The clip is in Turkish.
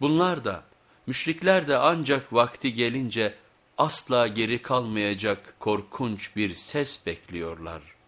Bunlar da müşrikler de ancak vakti gelince asla geri kalmayacak korkunç bir ses bekliyorlar.''